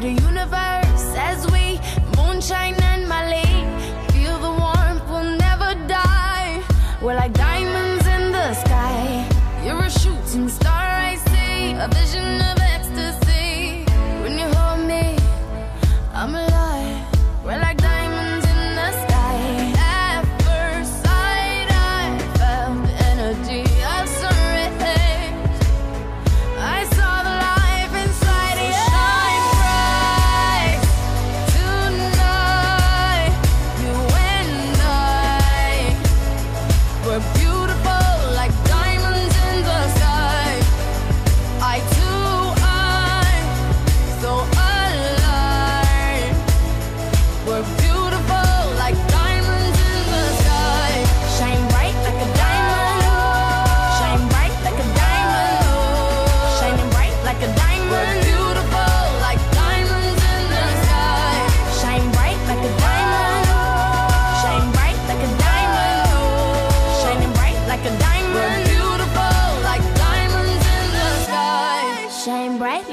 to the universe as we moonshine and Malay. Feel the warmth, we'll never die. We're like diamonds in the sky. You're a shooting star, I see. A vision of